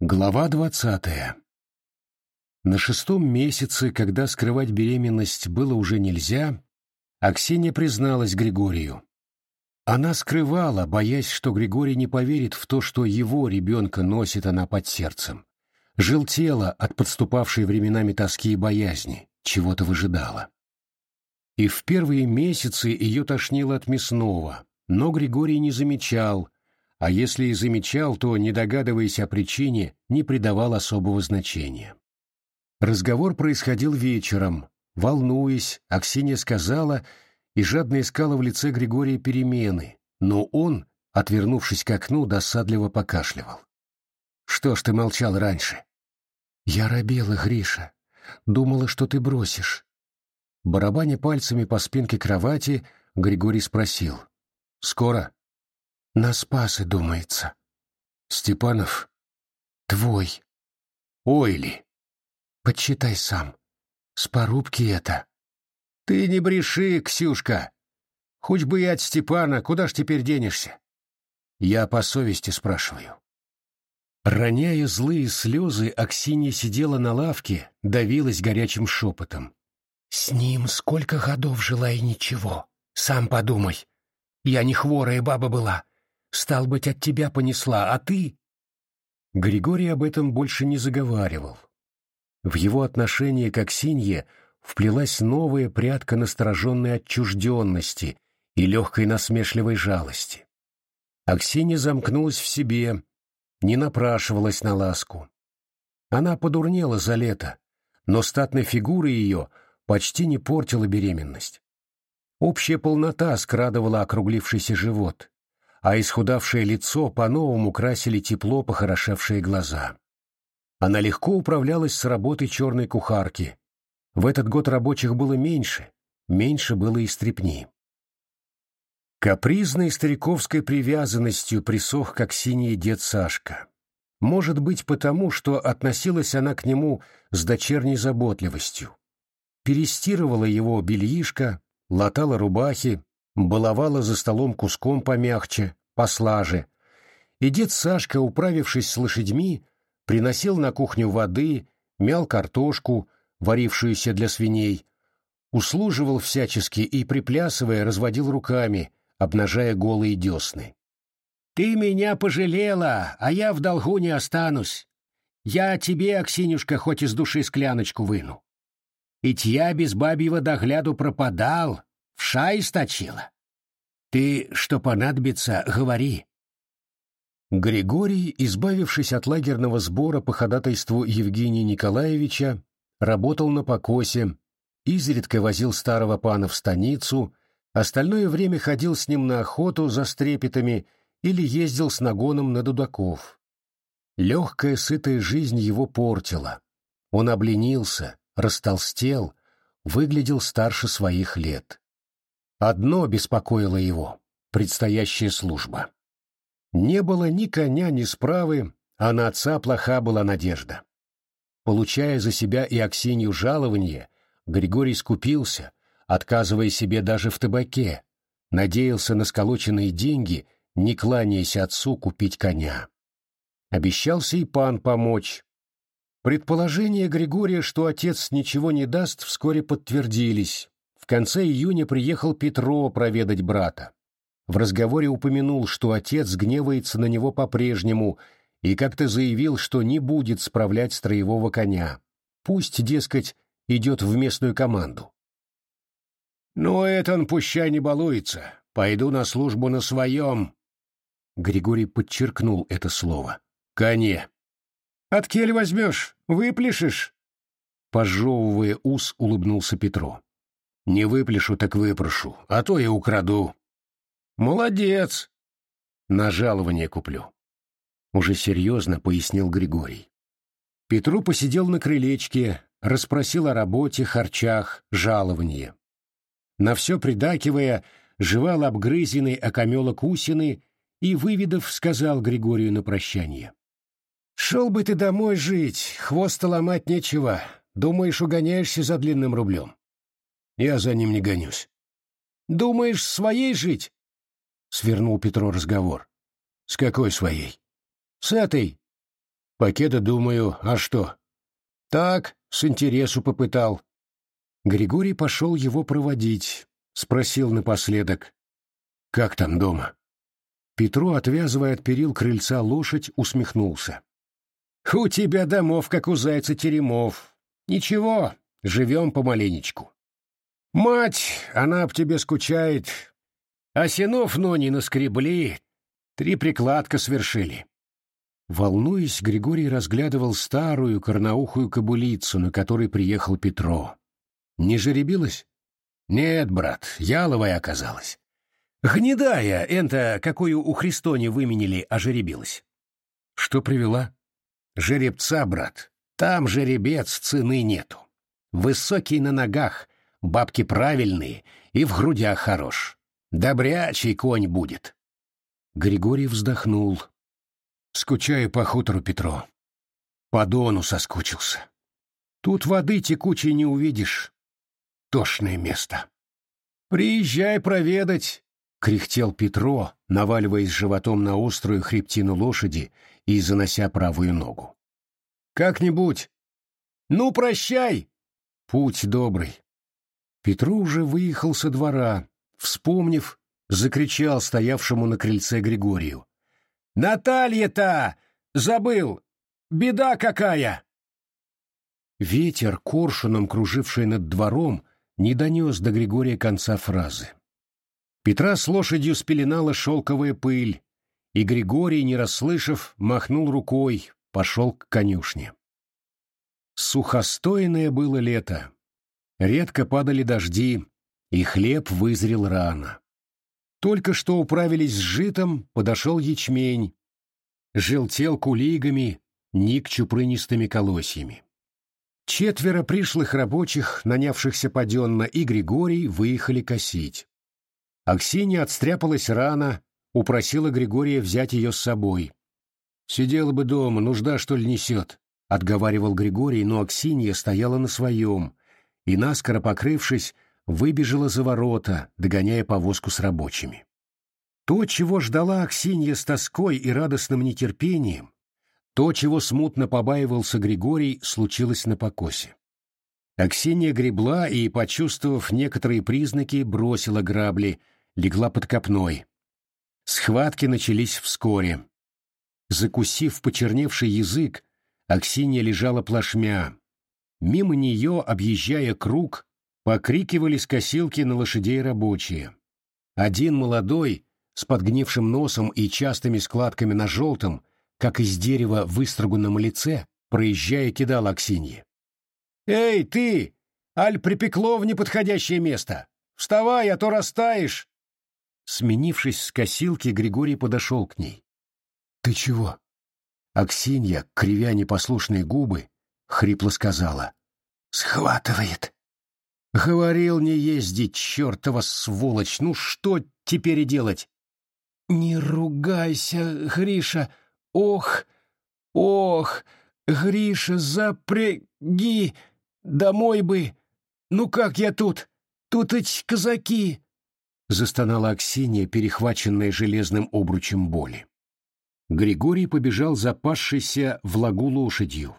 Глава двадцатая. На шестом месяце, когда скрывать беременность было уже нельзя, Аксинья призналась Григорию. Она скрывала, боясь, что Григорий не поверит в то, что его ребенка носит она под сердцем. Желтела от подступавшей временами тоски и боязни, чего-то выжидала. И в первые месяцы ее тошнило от мясного, но Григорий не замечал, а если и замечал, то, не догадываясь о причине, не придавал особого значения. Разговор происходил вечером. Волнуясь, Аксинья сказала и жадно искала в лице Григория перемены, но он, отвернувшись к окну, досадливо покашливал. «Что ж ты молчал раньше?» «Я робела, Гриша. Думала, что ты бросишь». Барабаня пальцами по спинке кровати, Григорий спросил. «Скоро?» На Спасы, думается. Степанов? Твой. Ой ли. Подсчитай сам. С порубки это. Ты не бреши, Ксюшка. Хоть бы и от Степана, куда ж теперь денешься? Я по совести спрашиваю. Роняя злые слезы, Аксинья сидела на лавке, давилась горячим шепотом. «С ним сколько годов жила и ничего. Сам подумай. Я не хворая баба была, Стал быть, от тебя понесла, а ты...» Григорий об этом больше не заговаривал. В его отношении к Аксинье вплелась новая прядка настороженной отчужденности и легкой насмешливой жалости. Аксинья замкнулась в себе, не напрашивалась на ласку. Она подурнела за лето, но статной фигуры ее почти не портила беременность. Общая полнота скрадывала округлившийся живот, а исхудавшее лицо по-новому красили тепло похорошевшие глаза. Она легко управлялась с работой черной кухарки. В этот год рабочих было меньше, меньше было и стрепни. Капризной стариковской привязанностью присох как синий дед Сашка. Может быть, потому, что относилась она к нему с дочерней заботливостью. Перестирывала его бельишко, латала рубахи, баловала за столом куском помягче, послаже, и дед Сашка, управившись с лошадьми, приносил на кухню воды, мял картошку, варившуюся для свиней, услуживал всячески и, приплясывая, разводил руками, обнажая голые десны. «Ты меня пожалела, а я в долгу не останусь. Я тебе, Аксинюшка, хоть из души скляночку выну. Ведь я без бабьего догляду пропадал, в шай сточила. Ты, что понадобится, говори. Григорий, избавившись от лагерного сбора по ходатайству Евгения Николаевича, работал на покосе, изредка возил старого пана в станицу, остальное время ходил с ним на охоту за стрепетами или ездил с нагоном на дудаков. Легкая, сытая жизнь его портила. Он обленился, растолстел, выглядел старше своих лет. Одно беспокоило его — предстоящая служба. Не было ни коня, ни справы, а на отца плоха была надежда. Получая за себя и Аксинью жалование, Григорий скупился, отказывая себе даже в табаке, надеялся на сколоченные деньги, не кланяясь отцу купить коня. Обещался и пан помочь. Предположения Григория, что отец ничего не даст, вскоре подтвердились конце июня приехал Петро проведать брата. В разговоре упомянул, что отец гневается на него по-прежнему и как-то заявил, что не будет справлять строевого коня. Пусть, дескать, идет в местную команду. «Ну, это он пущай не балуется. Пойду на службу на своем». Григорий подчеркнул это слово. «Коне». «От кель возьмешь? Выплешешь?» Пожевывая ус, улыбнулся Петро. Не выпляшу, так выпрошу, а то я украду. Молодец! На жалование куплю. Уже серьезно пояснил Григорий. Петру посидел на крылечке, расспросил о работе, харчах, жаловании. На все придакивая, жевал обгрызенный окамелок усины и, выведав, сказал Григорию на прощание. «Шел бы ты домой жить, хвоста ломать нечего. Думаешь, угоняешься за длинным рублем. Я за ним не гонюсь. Думаешь, своей жить? Свернул Петро разговор. С какой своей? С этой. Покеда думаю, а что? Так, с интересу попытал. Григорий пошел его проводить, спросил напоследок. Как там дома? Петру, отвязывая от перил крыльца лошадь, усмехнулся. «У тебя домов, как у зайца теремов. Ничего, живем помаленечку. Мать, она об тебе скучает. А синов нони наскребли, три прикладка свершили». Волнуясь, Григорий разглядывал старую корноухую кобылицу, на которой приехал Петро. «Не жеребилась?» «Нет, брат, яловая оказалась. Гнедая, энто, какую у Христоне выменили, ожеребилась». «Что привела?» «Жеребца, брат. Там жеребец, цены нету. Высокий на ногах, бабки правильные и в грудях хорош. Добрячий конь будет». Григорий вздохнул. Скучаю по хутору Петро. По дону соскучился. Тут воды текучей не увидишь. Тошное место. Приезжай проведать, — кряхтел Петро, наваливаясь животом на острую хребтину лошади и занося правую ногу. «Как-нибудь. Ну, прощай!» Путь добрый. Петро уже выехал со двора, вспомнив, закричал стоявшему на крыльце Григорию. «Наталья-то! Забыл! Беда какая!» Ветер, коршуном круживший над двором, не донес до Григория конца фразы. Петра с лошадью спеленала шелковая пыль, и Григорий, не расслышав, махнул рукой, пошел к конюшне. Сухостойное было лето. Редко падали дожди, и хлеб вызрел рано. Только что управились с житом, подошел ячмень. Желтел кулигами, ник чупрынистыми колосьями. Четверо пришлых рабочих, нанявшихся паденно, и Григорий выехали косить. Аксинья отстряпалась рано, упросила Григория взять ее с собой. «Сидела бы дома, нужда, что ли, несет?» — отговаривал Григорий, но Аксинья стояла на своем, и, наскоро покрывшись, выбежала за ворота, догоняя повозку с рабочими. То, чего ждала Аксинья с тоской и радостным нетерпением, то, чего смутно побаивался Григорий, случилось на покосе. Аксинья гребла и, почувствовав некоторые признаки, бросила грабли, легла под копной. Схватки начались вскоре. Закусив почерневший язык, Аксинья лежала плашмя. Мимо нее, объезжая круг, Покрикивали с косилки на лошадей рабочие. Один молодой, с подгнившим носом и частыми складками на желтом, как из дерева выструганном лице, проезжая, кидал Аксинье. «Эй, ты! Аль припекло в неподходящее место! Вставай, а то растаешь!» Сменившись с косилки, Григорий подошел к ней. «Ты чего?» Аксинья, кривя непослушные губы, хрипло сказала. «Схватывает!» Говорил не ездить, чертова сволочь, ну что теперь делать? Не ругайся, Гриша, ох, ох, Гриша, запряги, домой бы. Ну как я тут? Тут эти казаки. Застонала Аксинья, перехваченная железным обручем боли. Григорий побежал запасшийся в лагу лошадью.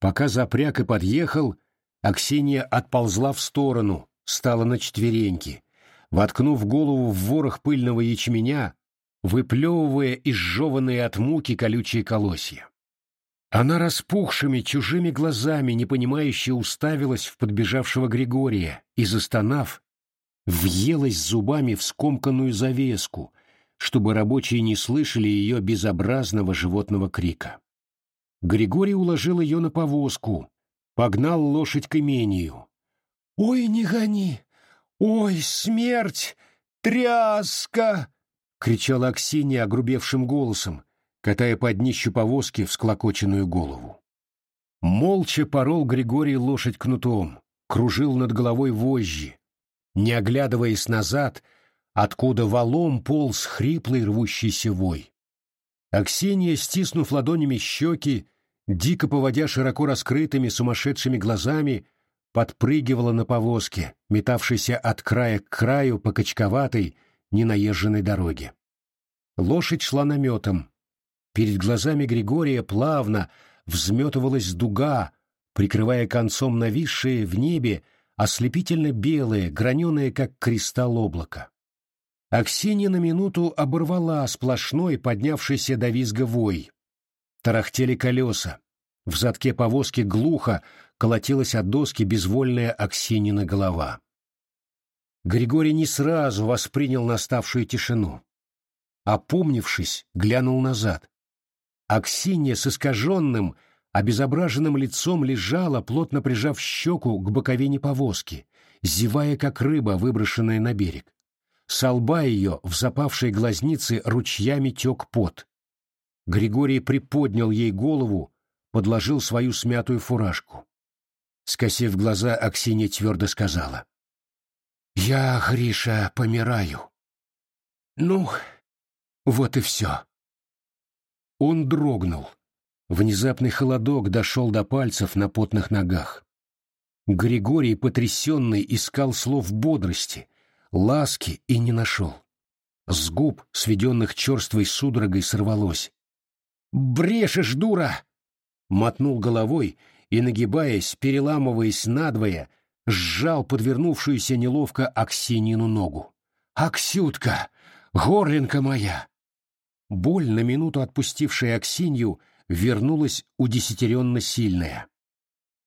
Пока запряг и подъехал, Аксинья отползла в сторону, стала на четвереньки, воткнув голову в ворох пыльного ячменя, выплевывая изжеванные от муки колючие колосья. Она распухшими чужими глазами непонимающе уставилась в подбежавшего Григория и, застонав, въелась зубами в скомканную завеску, чтобы рабочие не слышали ее безобразного животного крика. Григорий уложил ее на повозку, погнал лошадь к имению. «Ой, не гони! Ой, смерть! Тряска!» — кричала Аксинья огрубевшим голосом, катая под днищу повозки всклокоченную голову. Молча порол Григорий лошадь кнутом, кружил над головой вожжи, не оглядываясь назад, откуда валом полз хриплый рвущийся вой. Аксинья, стиснув ладонями щеки, дико поводя широко раскрытыми сумасшедшими глазами, подпрыгивала на повозке, метавшейся от края к краю по качковатой, ненаезженной дороге. Лошадь шла наметом. перед глазами Григория плавно взметывалась дуга, прикрывая концом нависшее в небе ослепительно белое, граненое, как кристалл облако. Аксинья на минуту оборвала сплошной, поднявшийся до визга вой. Тарахтели колеса. В задке повозки глухо колотилась от доски безвольная Аксинина голова. Григорий не сразу воспринял наставшую тишину. Опомнившись, глянул назад. Аксинья с искаженным, обезображенным лицом лежала, плотно прижав щеку к боковине повозки, зевая, как рыба, выброшенная на берег. Со лба ее в запавшей глазнице ручьями тек пот. Григорий приподнял ей голову, подложил свою смятую фуражку. Скосив глаза, Аксинья твердо сказала. «Я, Гриша, помираю. Ну, вот и все». Он дрогнул. Внезапный холодок дошел до пальцев на потных ногах. Григорий, потрясенный, искал слов бодрости, ласки и не нашел. С губ, сведенных черствой судорогой, сорвалось. «Брешешь, дура!» Мотнул головой и, нагибаясь, переламываясь надвое, сжал подвернувшуюся неловко Аксинину ногу. «Аксютка! Горлинка моя!» Боль, на минуту отпустившая Аксинью, вернулась удесятеренно сильная.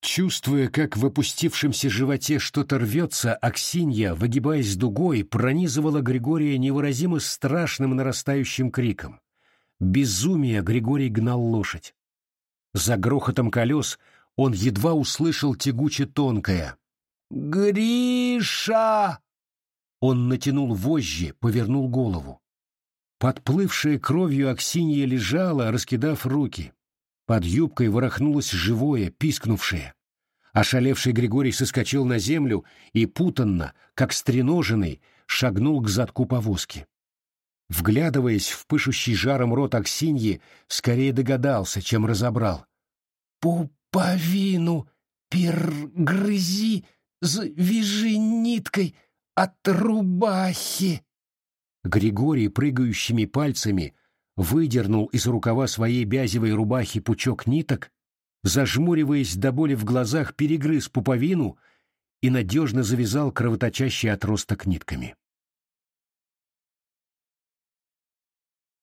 Чувствуя, как в опустившемся животе что-то рвется, Аксинья, выгибаясь дугой, пронизывала Григория невыразимо страшным нарастающим криком. Безумие Григорий гнал лошадь. За грохотом колес он едва услышал тягуче тонкое «Гриша!» Он натянул вожжи, повернул голову. Подплывшая кровью Аксинья лежала, раскидав руки. Под юбкой ворохнулось живое, пискнувшее. Ошалевший Григорий соскочил на землю и путанно, как стреноженный, шагнул к задку повозки. Вглядываясь в пышущий жаром рот Аксиньи, скорее догадался, чем разобрал. «Пуповину пергрызи, завяжи ниткой от рубахи!» Григорий прыгающими пальцами выдернул из рукава своей бязевой рубахи пучок ниток, зажмуриваясь до боли в глазах, перегрыз пуповину и надежно завязал кровоточащий отросток нитками.